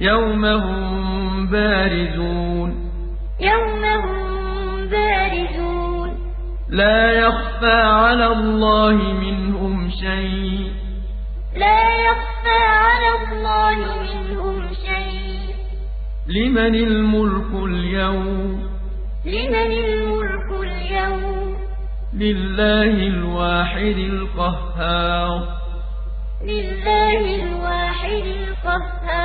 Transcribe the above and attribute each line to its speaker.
Speaker 1: يوم هم بارزون.
Speaker 2: يوم هم بارزون.
Speaker 1: لا يخفى على الله منهم شيء.
Speaker 2: لا يخفى على الله منهم شيء.
Speaker 1: لمن الملك اليوم؟
Speaker 2: لمن الملك اليوم؟
Speaker 1: لله الواحد القهار.
Speaker 2: لله الواحد القهار.